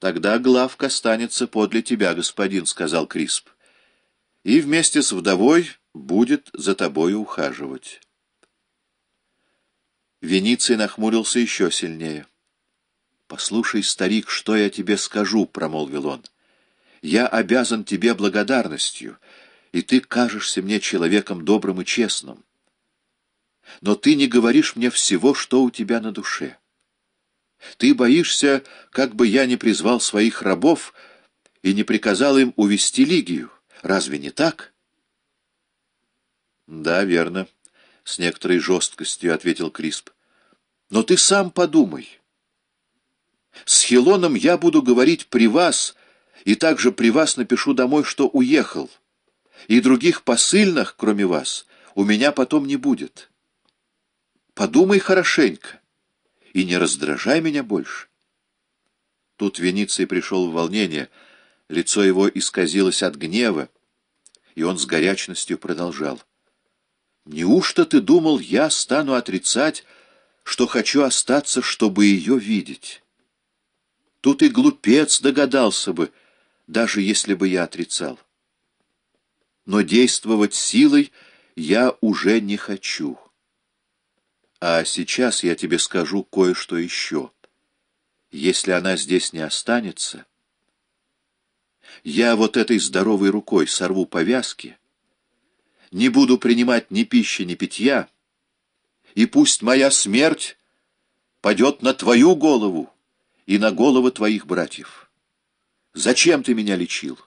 Тогда главка останется подле тебя, господин, — сказал Крисп. И вместе с вдовой будет за тобой ухаживать. Вениций нахмурился еще сильнее. «Послушай, старик, что я тебе скажу», — промолвил он. «Я обязан тебе благодарностью, и ты кажешься мне человеком добрым и честным. Но ты не говоришь мне всего, что у тебя на душе. Ты боишься, как бы я не призвал своих рабов и не приказал им увести Лигию. Разве не так?» «Да, верно», — с некоторой жесткостью ответил Крисп. «Но ты сам подумай». С Хилоном я буду говорить при вас, и также при вас напишу домой, что уехал. И других посыльных, кроме вас, у меня потом не будет. Подумай хорошенько и не раздражай меня больше. Тут Вениций пришел в волнение, лицо его исказилось от гнева, и он с горячностью продолжал. «Неужто ты думал, я стану отрицать, что хочу остаться, чтобы ее видеть?» Тут и глупец догадался бы, даже если бы я отрицал. Но действовать силой я уже не хочу. А сейчас я тебе скажу кое-что еще. Если она здесь не останется, я вот этой здоровой рукой сорву повязки, не буду принимать ни пищи, ни питья, и пусть моя смерть падет на твою голову, и на головы твоих братьев. Зачем ты меня лечил?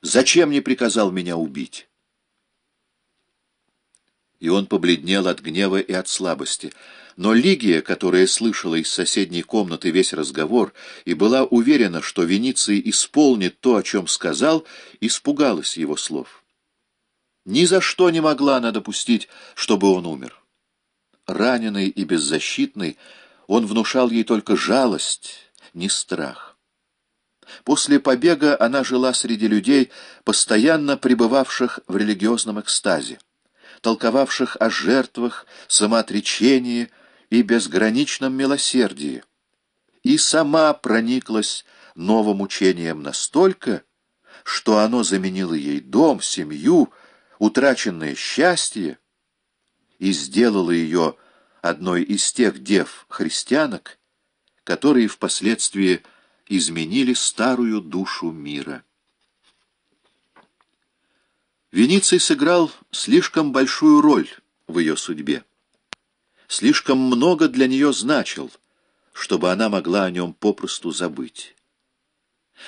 Зачем не приказал меня убить?» И он побледнел от гнева и от слабости. Но Лигия, которая слышала из соседней комнаты весь разговор и была уверена, что Вениций исполнит то, о чем сказал, испугалась его слов. Ни за что не могла она допустить, чтобы он умер. Раненый и беззащитный, он внушал ей только жалость, не страх. После побега она жила среди людей, постоянно пребывавших в религиозном экстазе, толковавших о жертвах, самоотречении и безграничном милосердии, и сама прониклась новым учением настолько, что оно заменило ей дом, семью, утраченное счастье и сделало ее одной из тех дев-христианок, которые впоследствии изменили старую душу мира. Вениций сыграл слишком большую роль в ее судьбе. Слишком много для нее значил, чтобы она могла о нем попросту забыть.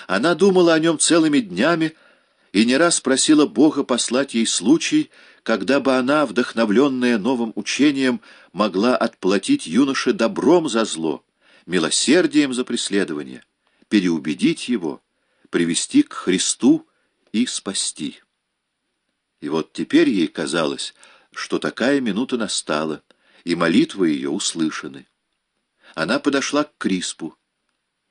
Она думала о нем целыми днями и не раз просила Бога послать ей случай, когда бы она, вдохновленная новым учением, могла отплатить юноше добром за зло, милосердием за преследование, переубедить его, привести к Христу и спасти. И вот теперь ей казалось, что такая минута настала, и молитвы ее услышаны. Она подошла к Криспу.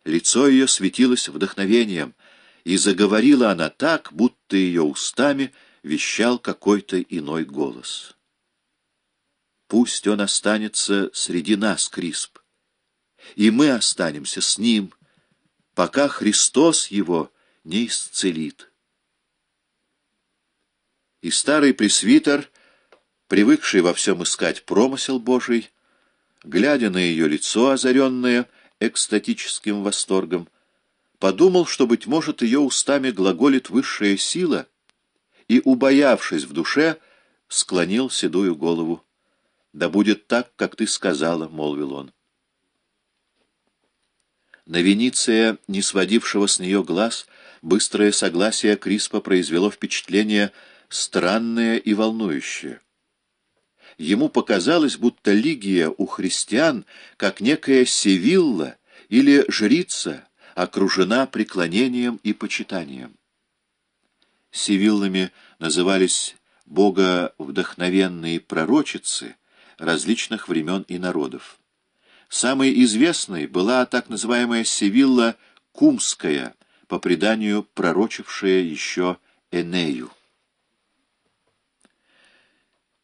Лицо ее светилось вдохновением, и заговорила она так, будто ее устами вещал какой-то иной голос. «Пусть он останется среди нас, Крисп и мы останемся с ним, пока Христос его не исцелит. И старый пресвитер, привыкший во всем искать промысел Божий, глядя на ее лицо, озаренное экстатическим восторгом, подумал, что, быть может, ее устами глаголит высшая сила, и, убоявшись в душе, склонил седую голову. «Да будет так, как ты сказала», — молвил он. На Вениция, не сводившего с нее глаз, быстрое согласие Криспа произвело впечатление странное и волнующее. Ему показалось, будто Лигия у христиан, как некая Севилла или жрица, окружена преклонением и почитанием. Севиллами назывались боговдохновенные пророчицы различных времен и народов. Самой известной была так называемая Севилла Кумская, по преданию пророчившая еще Энею.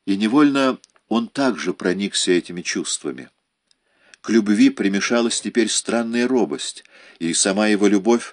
И невольно он также проникся этими чувствами. К любви примешалась теперь странная робость, и сама его любовь